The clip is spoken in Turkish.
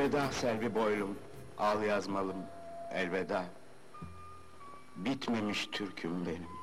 Elveda Selvi boylum, al yazmalım, elveda. Bitmemiş türküm benim.